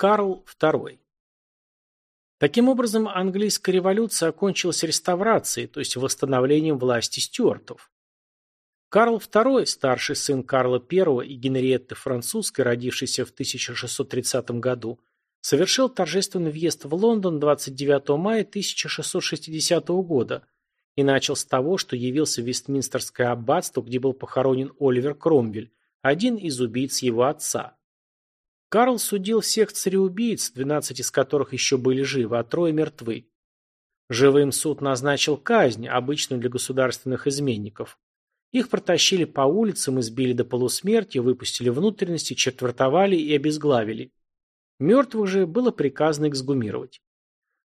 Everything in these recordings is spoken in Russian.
Карл II. Таким образом, английская революция окончилась реставрацией, то есть восстановлением власти стюартов. Карл II, старший сын Карла I и Генриетты Французской, родившийся в 1630 году, совершил торжественный въезд в Лондон 29 мая 1660 года и начал с того, что явился в Вестминстерское аббатство, где был похоронен Оливер Кромвель, один из убийц его отца. Карл судил всех цареубийц, 12 из которых еще были живы, а трое мертвы. Живым суд назначил казнь, обычную для государственных изменников. Их протащили по улицам, избили до полусмерти, выпустили внутренности, четвертовали и обезглавили. Мертвых же было приказано эксгумировать.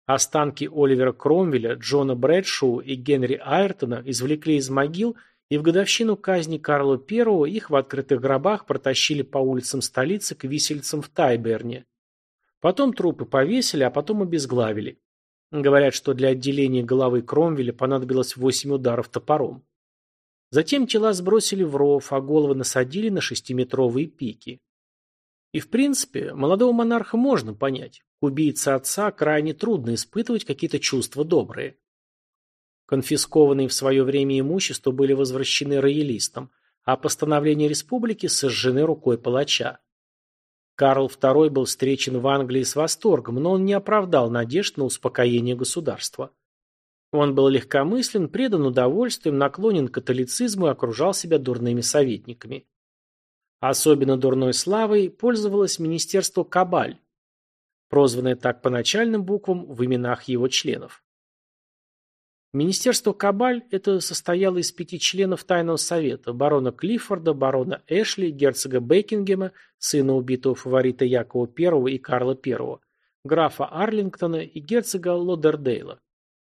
Останки Оливера Кромвеля, Джона Брэдшоу и Генри Айртона извлекли из могил и в годовщину казни Карла I их в открытых гробах протащили по улицам столицы к висельцам в Тайберне. Потом трупы повесили, а потом обезглавили. Говорят, что для отделения головы Кромвеля понадобилось восемь ударов топором. Затем тела сбросили в ров, а головы насадили на шестиметровые пики. И в принципе, молодого монарха можно понять. К убийце отца крайне трудно испытывать какие-то чувства добрые. Конфискованные в свое время имущества были возвращены роялистам, а постановления республики сожжены рукой палача. Карл II был встречен в Англии с восторгом, но он не оправдал надежд на успокоение государства. Он был легкомыслен, предан удовольствием, наклонен к католицизму и окружал себя дурными советниками. Особенно дурной славой пользовалось министерство Кабаль, прозванное так по начальным буквам в именах его членов. Министерство Кабаль это состояло из пяти членов Тайного Совета – барона Клиффорда, барона Эшли, герцога Бекингема, сына убитого фаворита Якова I и Карла I, графа Арлингтона и герцога Лодердейла.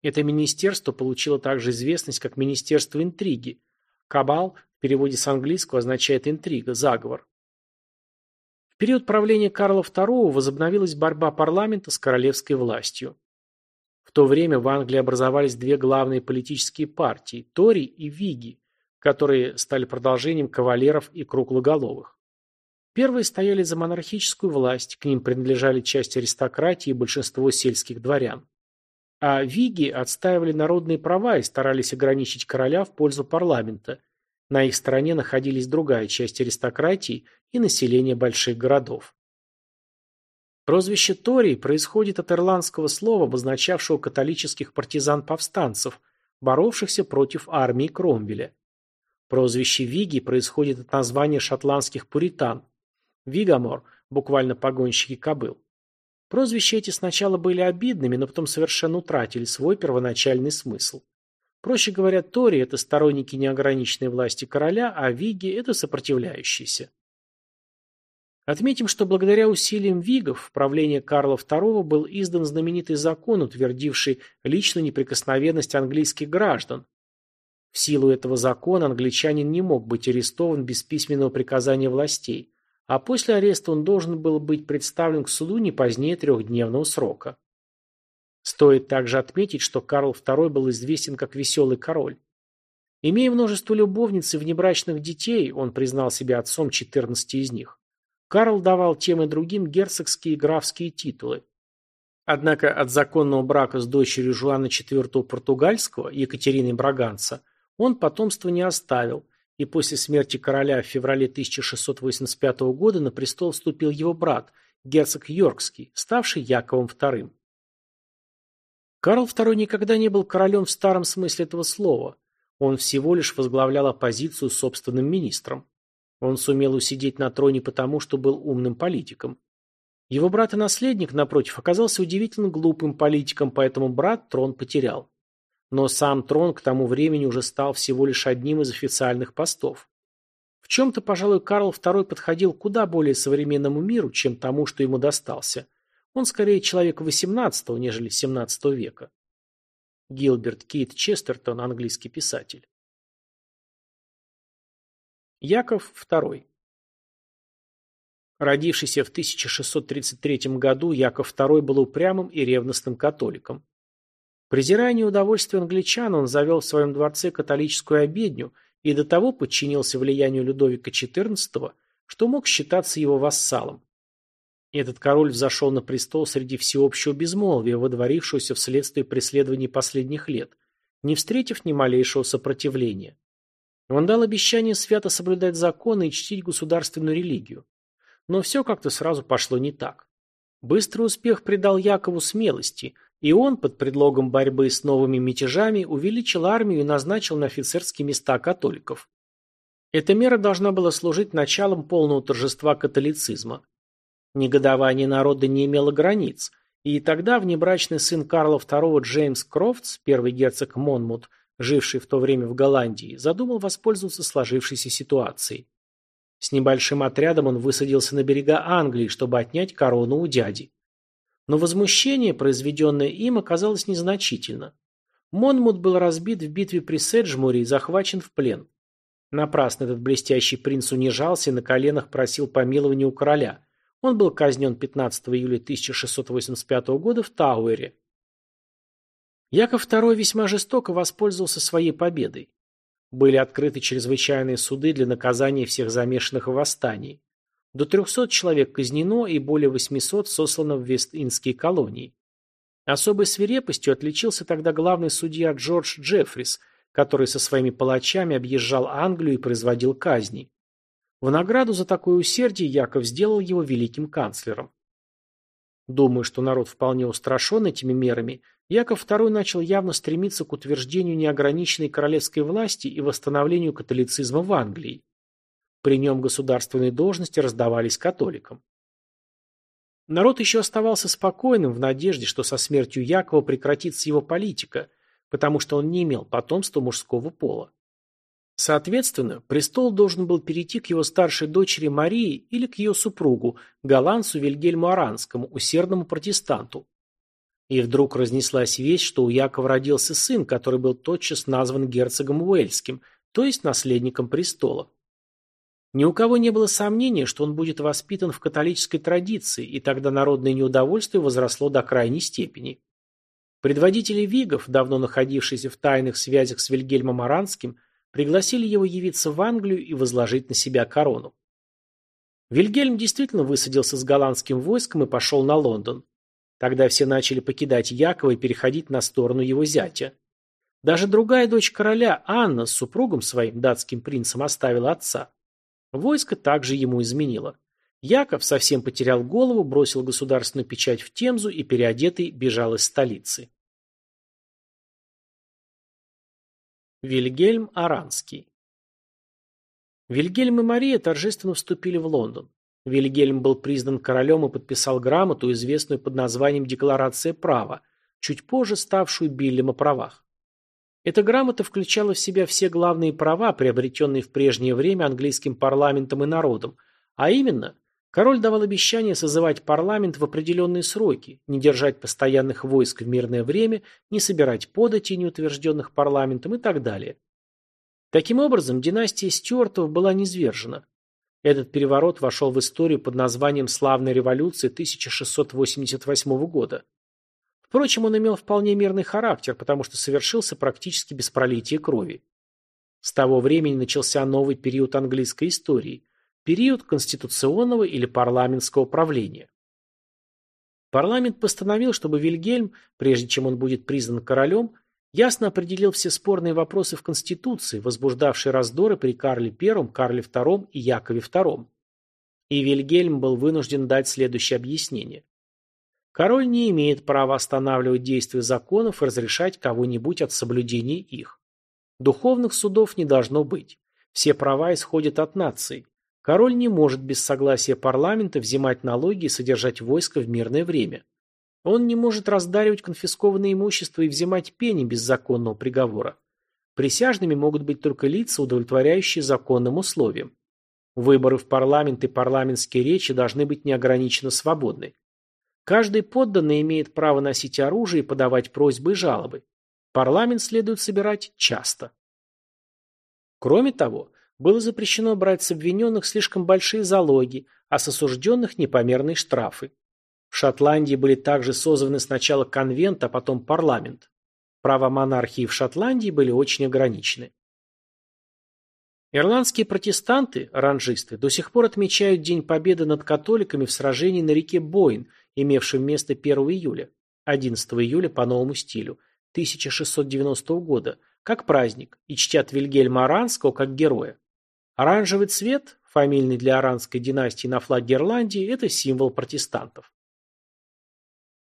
Это министерство получило также известность как Министерство интриги. Кабал в переводе с английского означает интрига, заговор. В период правления Карла II возобновилась борьба парламента с королевской властью. В то время в Англии образовались две главные политические партии – Тори и Виги, которые стали продолжением кавалеров и круглоголовых. Первые стояли за монархическую власть, к ним принадлежали часть аристократии и большинство сельских дворян. А виги отстаивали народные права и старались ограничить короля в пользу парламента. На их стороне находились другая часть аристократии и население больших городов. Прозвище Тори происходит от ирландского слова, обозначавшего католических партизан-повстанцев, боровшихся против армии Кромвеля. Прозвище Виги происходит от названия шотландских пуритан. Вигамор, буквально погонщики кобыл. Прозвища эти сначала были обидными, но потом совершенно утратили свой первоначальный смысл. Проще говоря, Тори – это сторонники неограниченной власти короля, а Виги – это сопротивляющиеся. Отметим, что благодаря усилиям Вигов в правлении Карла II был издан знаменитый закон, утвердивший личную неприкосновенность английских граждан. В силу этого закона англичанин не мог быть арестован без письменного приказания властей, а после ареста он должен был быть представлен к суду не позднее трехдневного срока. Стоит также отметить, что Карл II был известен как веселый король. Имея множество любовниц и внебрачных детей, он признал себя отцом 14 из них. Карл давал тем и другим герцогские и графские титулы. Однако от законного брака с дочерью Жуана IV Португальского, Екатериной Браганца, он потомства не оставил, и после смерти короля в феврале 1685 года на престол вступил его брат, герцог Йоркский, ставший Яковом II. Карл II никогда не был королем в старом смысле этого слова. Он всего лишь возглавлял оппозицию собственным министром. Он сумел усидеть на троне потому, что был умным политиком. Его брат и наследник, напротив, оказался удивительно глупым политиком, поэтому брат трон потерял. Но сам трон к тому времени уже стал всего лишь одним из официальных постов. В чем-то, пожалуй, Карл II подходил куда более современному миру, чем тому, что ему достался. Он скорее человек XVIII, нежели XVII века. Гилберт Кейт Честертон, английский писатель. Яков II Родившийся в 1633 году, Яков II был упрямым и ревностным католиком. Презирая неудовольствие англичан, он завел в своем дворце католическую обедню и до того подчинился влиянию Людовика XIV, что мог считаться его вассалом. Этот король взошел на престол среди всеобщего безмолвия, водворившегося вследствие преследований последних лет, не встретив ни малейшего сопротивления. Он дал обещание свято соблюдать законы и чтить государственную религию. Но все как-то сразу пошло не так. Быстрый успех придал Якову смелости, и он, под предлогом борьбы с новыми мятежами, увеличил армию и назначил на офицерские места католиков. Эта мера должна была служить началом полного торжества католицизма. Негодование народа не имело границ, и тогда внебрачный сын Карла II Джеймс Крофтс, первый герцог Монмут, живший в то время в Голландии, задумал воспользоваться сложившейся ситуацией. С небольшим отрядом он высадился на берега Англии, чтобы отнять корону у дяди. Но возмущение, произведенное им, оказалось незначительно. Монмут был разбит в битве при Седжмуре и захвачен в плен. Напрасно этот блестящий принц унижался и на коленах просил помилования у короля. Он был казнен 15 июля 1685 года в Тауэре. Яков II весьма жестоко воспользовался своей победой. Были открыты чрезвычайные суды для наказания всех замешанных в восстании. До 300 человек казнено и более 800 сослано в Вест-Индские колонии. Особой свирепостью отличился тогда главный судья Джордж Джеффрис, который со своими палачами объезжал Англию и производил казни. В награду за такое усердие Яков сделал его великим канцлером. Думаю, что народ вполне устрашен этими мерами, Яков II начал явно стремиться к утверждению неограниченной королевской власти и восстановлению католицизма в Англии. При нем государственные должности раздавались католикам. Народ еще оставался спокойным в надежде, что со смертью Якова прекратится его политика, потому что он не имел потомства мужского пола. Соответственно, престол должен был перейти к его старшей дочери Марии или к ее супругу, голландцу Вильгельму Аранскому, усердному протестанту. И вдруг разнеслась весть, что у Якова родился сын, который был тотчас назван герцогом Уэльским, то есть наследником престола. Ни у кого не было сомнения, что он будет воспитан в католической традиции, и тогда народное неудовольствие возросло до крайней степени. Предводители вигов, давно находившиеся в тайных связях с Вильгельмом Аранским, пригласили его явиться в Англию и возложить на себя корону. Вильгельм действительно высадился с голландским войском и пошел на Лондон. Тогда все начали покидать Якова и переходить на сторону его зятя. Даже другая дочь короля, Анна, с супругом своим, датским принцем, оставила отца. Войско также ему изменило. Яков совсем потерял голову, бросил государственную печать в Темзу и переодетый бежал из столицы. Вильгельм Аранский Вильгельм и Мария торжественно вступили в Лондон. Вильгельм был признан королем и подписал грамоту, известную под названием «Декларация права», чуть позже ставшую Биллем о правах. Эта грамота включала в себя все главные права, приобретенные в прежнее время английским парламентом и народом, а именно, король давал обещание созывать парламент в определенные сроки, не держать постоянных войск в мирное время, не собирать податей, не утвержденных парламентом и так далее. Таким образом, династия Стюартов была низвержена. Этот переворот вошел в историю под названием «Славная революция 1688 года». Впрочем, он имел вполне мирный характер, потому что совершился практически без пролития крови. С того времени начался новый период английской истории – период конституционного или парламентского правления. Парламент постановил, чтобы Вильгельм, прежде чем он будет признан королем, ясно определил все спорные вопросы в Конституции, возбуждавшие раздоры при Карле I, Карле II и Якове II. И Вильгельм был вынужден дать следующее объяснение. Король не имеет права останавливать действия законов и разрешать кого-нибудь от соблюдения их. Духовных судов не должно быть. Все права исходят от нации. Король не может без согласия парламента взимать налоги и содержать войско в мирное время. Он не может раздаривать конфискованное имущество и взимать пени без законного приговора. Присяжными могут быть только лица, удовлетворяющие законным условиям. Выборы в парламент и парламентские речи должны быть неограниченно свободны. Каждый подданный имеет право носить оружие и подавать просьбы и жалобы. Парламент следует собирать часто. Кроме того, было запрещено брать с обвиненных слишком большие залоги, а с осужденных непомерные штрафы. В Шотландии были также созваны сначала конвент, а потом парламент. Права монархии в Шотландии были очень ограничены. Ирландские протестанты, ранжисты, до сих пор отмечают День Победы над католиками в сражении на реке Бойн, имевшем место 1 июля, 11 июля по новому стилю, 1690 года, как праздник, и чтят Вильгельма Аранского как героя. Оранжевый цвет, фамильный для аранской династии на флаге Ирландии, это символ протестантов.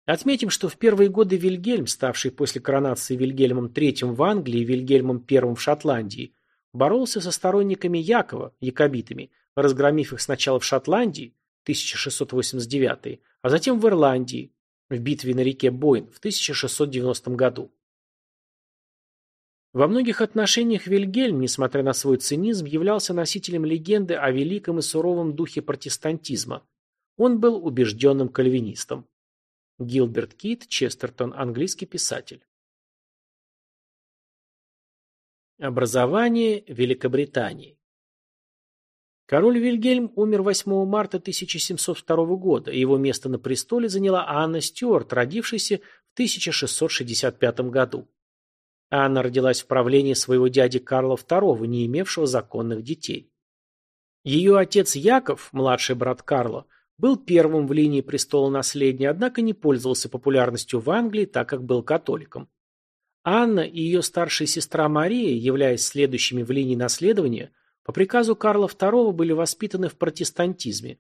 Отметим, что в первые годы Вильгельм, ставший после коронации Вильгельмом III в Англии и Вильгельмом I в Шотландии, боролся со сторонниками Якова, якобитами, разгромив их сначала в Шотландии, 1689, а затем в Ирландии, в битве на реке Бойн в 1690 году. Во многих отношениях Вильгельм, несмотря на свой цинизм, являлся носителем легенды о великом и суровом духе протестантизма. Он был убежденным кальвинистом. Гилберт Кит, Честертон, английский писатель. Образование Великобритании Король Вильгельм умер 8 марта 1702 года, и его место на престоле заняла Анна Стюарт, родившаяся в 1665 году. Анна родилась в правлении своего дяди Карла II, не имевшего законных детей. Ее отец Яков, младший брат Карла, был первым в линии престола наследия, однако не пользовался популярностью в Англии, так как был католиком. Анна и ее старшая сестра Мария, являясь следующими в линии наследования, по приказу Карла II были воспитаны в протестантизме.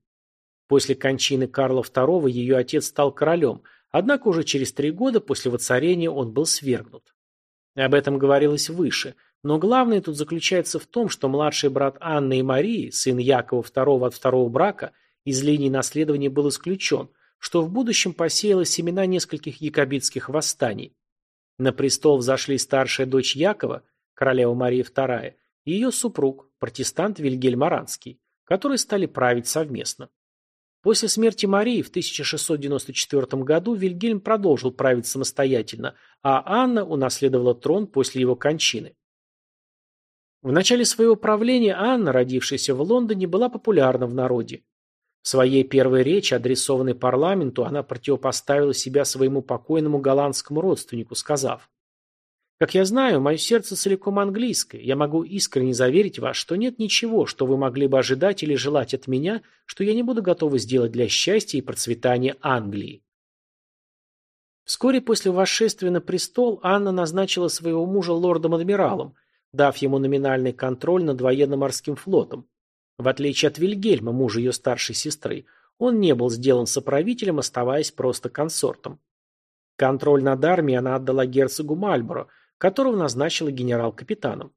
После кончины Карла II ее отец стал королем, однако уже через три года после воцарения он был свергнут. Об этом говорилось выше, но главное тут заключается в том, что младший брат Анны и Марии, сын Якова II от второго брака, из линии наследования был исключен, что в будущем посеяло семена нескольких якобитских восстаний. На престол взошли старшая дочь Якова, королева Мария II, и ее супруг, протестант Вильгельм Аранский, которые стали править совместно. После смерти Марии в 1694 году Вильгельм продолжил править самостоятельно, а Анна унаследовала трон после его кончины. В начале своего правления Анна, родившаяся в Лондоне, была популярна в народе. В своей первой речи, адресованной парламенту, она противопоставила себя своему покойному голландскому родственнику, сказав как я знаю, мое сердце целиком английское. Я могу искренне заверить вас, что нет ничего, что вы могли бы ожидать или желать от меня, что я не буду готова сделать для счастья и процветания Англии. Вскоре после восшествия на престол Анна назначила своего мужа лордом-адмиралом, дав ему номинальный контроль над военно-морским флотом. В отличие от Вильгельма, мужа ее старшей сестры, он не был сделан соправителем, оставаясь просто консортом. Контроль над армией она отдала герцогу Мальборо, которого назначила генерал-капитаном.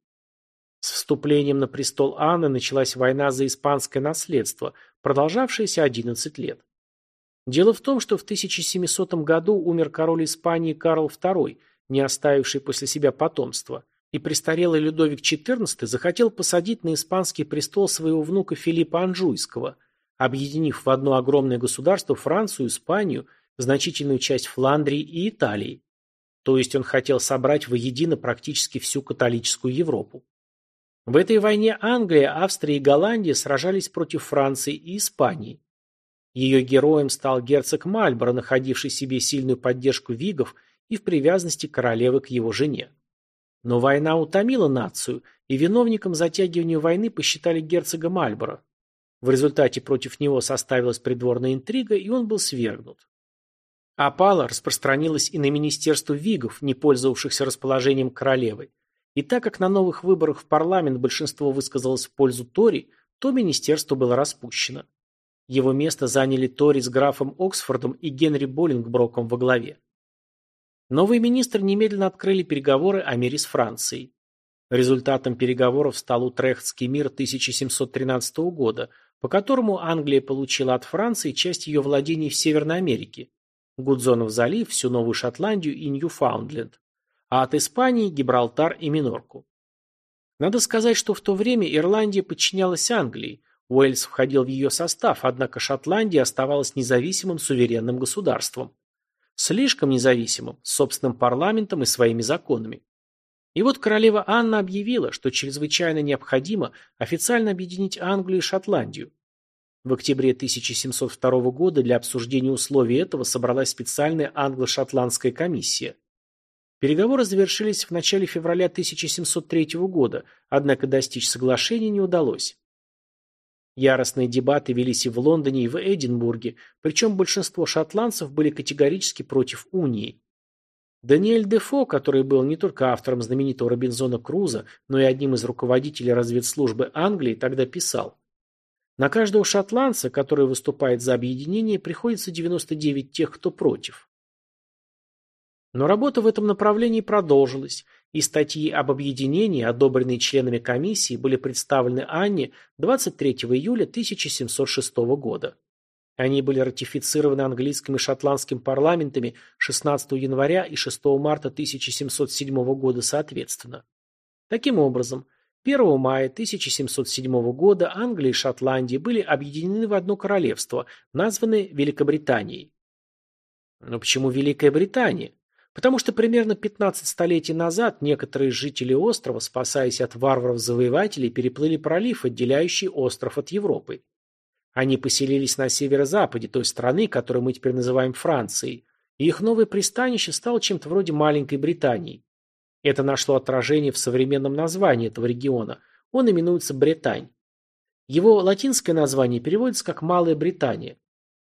С вступлением на престол Анны началась война за испанское наследство, продолжавшаяся 11 лет. Дело в том, что в 1700 году умер король Испании Карл II, не оставивший после себя потомства, и престарелый Людовик XIV захотел посадить на испанский престол своего внука Филиппа Анжуйского, объединив в одно огромное государство Францию, Испанию, значительную часть Фландрии и Италии. То есть он хотел собрать воедино практически всю католическую Европу. В этой войне Англия, Австрия и Голландия сражались против Франции и Испании. Ее героем стал герцог Мальборо, находивший себе сильную поддержку вигов и в привязанности королевы к его жене. Но война утомила нацию, и виновником затягивания войны посчитали герцога Мальборо. В результате против него составилась придворная интрига, и он был свергнут. Опала распространилась и на министерство вигов, не пользовавшихся расположением королевы. И так как на новых выборах в парламент большинство высказалось в пользу Тори, то министерство было распущено. Его место заняли Тори с графом Оксфордом и Генри Боллингброком во главе. Новые министры немедленно открыли переговоры о мире с Францией. Результатом переговоров стал Утрехтский мир 1713 года, по которому Англия получила от Франции часть ее владений в Северной Америке, Гудзонов залив, всю Новую Шотландию и Ньюфаундленд, а от Испании – Гибралтар и Минорку. Надо сказать, что в то время Ирландия подчинялась Англии, Уэльс входил в ее состав, однако Шотландия оставалась независимым суверенным государством. Слишком независимым, с собственным парламентом и своими законами. И вот королева Анна объявила, что чрезвычайно необходимо официально объединить Англию и Шотландию. В октябре 1702 года для обсуждения условий этого собралась специальная англо-шотландская комиссия. Переговоры завершились в начале февраля 1703 года, однако достичь соглашения не удалось. Яростные дебаты велись и в Лондоне, и в Эдинбурге, причем большинство шотландцев были категорически против унии. Даниэль Дефо, который был не только автором знаменитого Робинзона Круза, но и одним из руководителей разведслужбы Англии, тогда писал «На каждого шотландца, который выступает за объединение, приходится 99 тех, кто против». Но работа в этом направлении продолжилась, и статьи об объединении, одобренные членами комиссии, были представлены Анне 23 июля 1706 года. Они были ратифицированы английским и шотландским парламентами 16 января и 6 марта 1707 года соответственно. Таким образом, 1 мая 1707 года Англия и Шотландия были объединены в одно королевство, названное Великобританией. Но почему Великая Британия? Потому что примерно 15 столетий назад некоторые жители острова, спасаясь от варваров-завоевателей, переплыли пролив, отделяющий остров от Европы. Они поселились на северо-западе той страны, которую мы теперь называем Францией, и их новое пристанище стало чем-то вроде маленькой Британии. Это нашло отражение в современном названии этого региона. Он именуется Британь. Его латинское название переводится как «Малая Британия».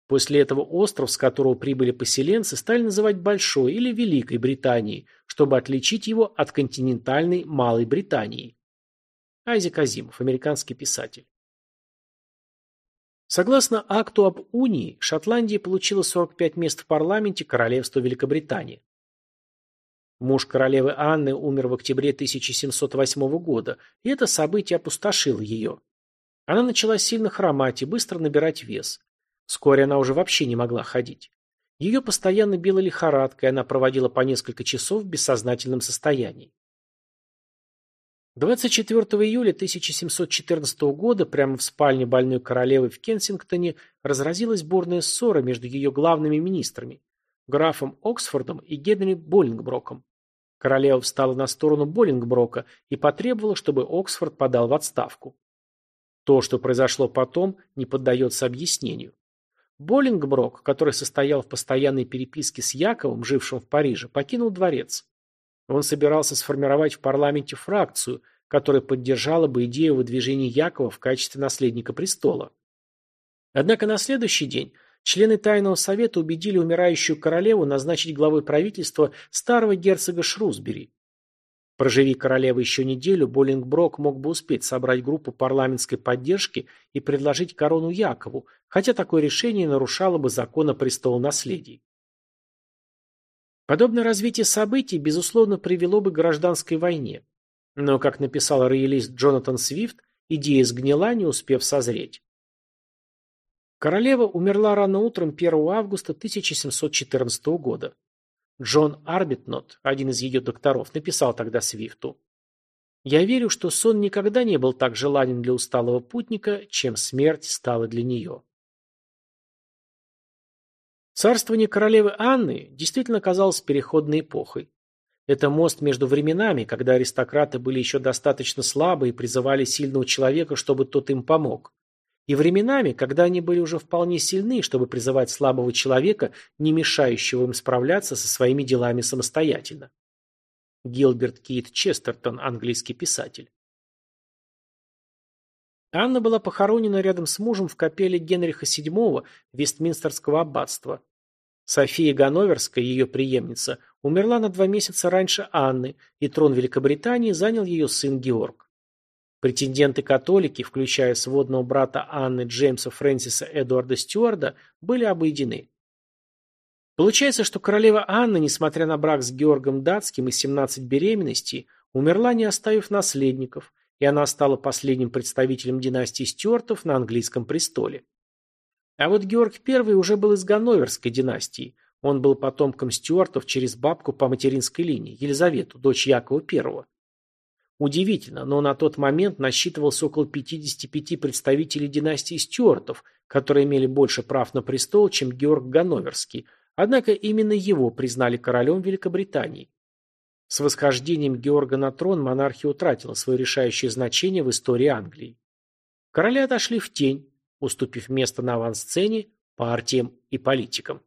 После этого остров, с которого прибыли поселенцы, стали называть Большой или Великой Британией, чтобы отличить его от континентальной Малой Британии. Айзек Азимов, американский писатель. Согласно акту об унии, Шотландия получила 45 мест в парламенте Королевства Великобритании. Муж королевы Анны умер в октябре 1708 года, и это событие опустошило ее. Она начала сильно хромать и быстро набирать вес. Вскоре она уже вообще не могла ходить. Ее постоянно била лихорадка, и она проводила по несколько часов в бессознательном состоянии. 24 июля 1714 года прямо в спальне больной королевы в Кенсингтоне разразилась бурная ссора между ее главными министрами – графом Оксфордом и Генри Боллингброком. Королева встала на сторону Боллингброка и потребовала, чтобы Оксфорд подал в отставку. То, что произошло потом, не поддается объяснению. Боллингброк, который состоял в постоянной переписке с Яковом, жившим в Париже, покинул дворец. Он собирался сформировать в парламенте фракцию, которая поддержала бы идею выдвижения Якова в качестве наследника престола. Однако на следующий день члены Тайного Совета убедили умирающую королеву назначить главой правительства старого герцога Шрусбери. Проживи королева еще неделю, Боллингброк мог бы успеть собрать группу парламентской поддержки и предложить корону Якову, хотя такое решение нарушало бы закон о престолонаследии. Подобное развитие событий, безусловно, привело бы к гражданской войне. Но, как написал роялист Джонатан Свифт, идея сгнила, не успев созреть. Королева умерла рано утром 1 августа 1714 года. Джон Арбитнот, один из ее докторов, написал тогда Свифту. «Я верю, что сон никогда не был так желанен для усталого путника, чем смерть стала для нее». Царствование королевы Анны действительно казалось переходной эпохой. Это мост между временами, когда аристократы были еще достаточно слабы и призывали сильного человека, чтобы тот им помог и временами, когда они были уже вполне сильны, чтобы призывать слабого человека, не мешающего им справляться со своими делами самостоятельно. Гилберт Кейт Честертон, английский писатель. Анна была похоронена рядом с мужем в капелле Генриха VII Вестминстерского аббатства. София Ганноверская, ее преемница, умерла на два месяца раньше Анны, и трон Великобритании занял ее сын Георг. Претенденты-католики, включая сводного брата Анны Джеймса Фрэнсиса Эдуарда Стюарда, были обойдены. Получается, что королева Анна, несмотря на брак с Георгом Датским и 17 беременностей, умерла, не оставив наследников, и она стала последним представителем династии Стюартов на английском престоле. А вот Георг I уже был из Ганноверской династии. Он был потомком Стюартов через бабку по материнской линии, Елизавету, дочь Якова I. Удивительно, но на тот момент насчитывался около 55 представителей династии Стюартов, которые имели больше прав на престол, чем Георг Ганноверский, однако именно его признали королем Великобритании. С восхождением Георга на трон монархия утратила свое решающее значение в истории Англии. Короли отошли в тень, уступив место на авансцене партиям и политикам.